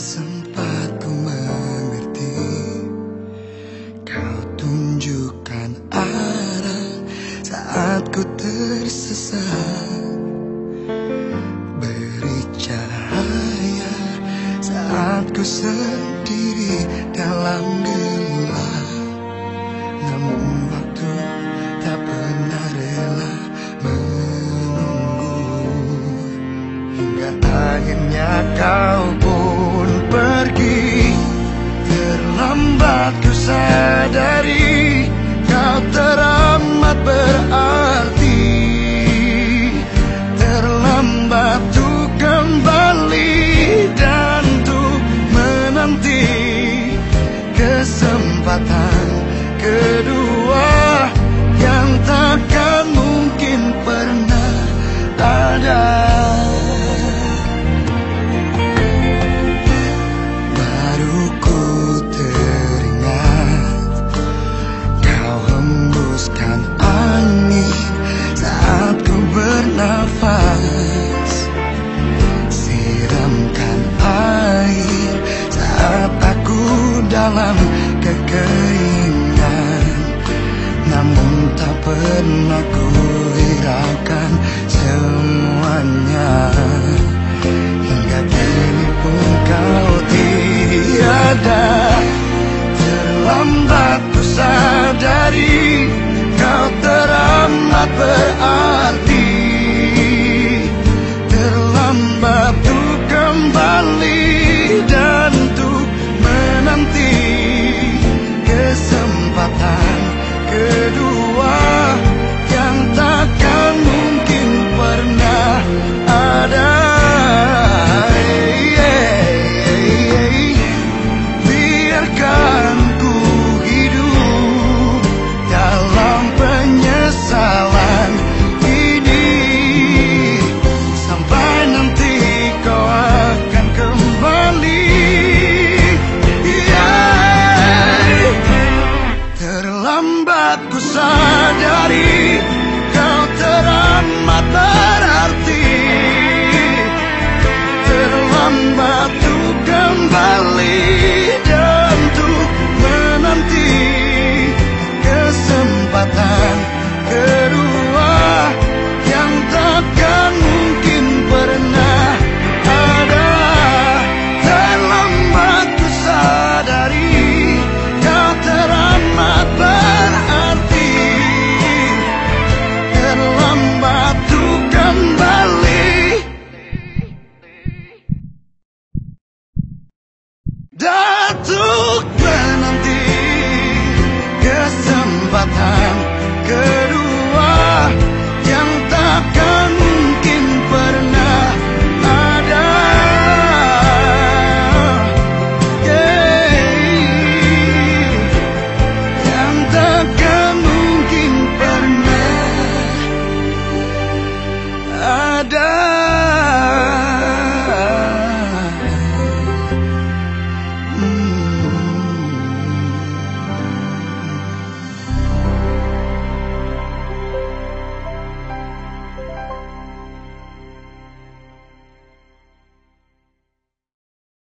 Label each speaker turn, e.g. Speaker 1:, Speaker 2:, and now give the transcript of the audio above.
Speaker 1: sempat ku mengerti. Kau tunjukkan arah saat ku tersesat. Beri cahaya saat ku sendiri dalam gelap Namun not do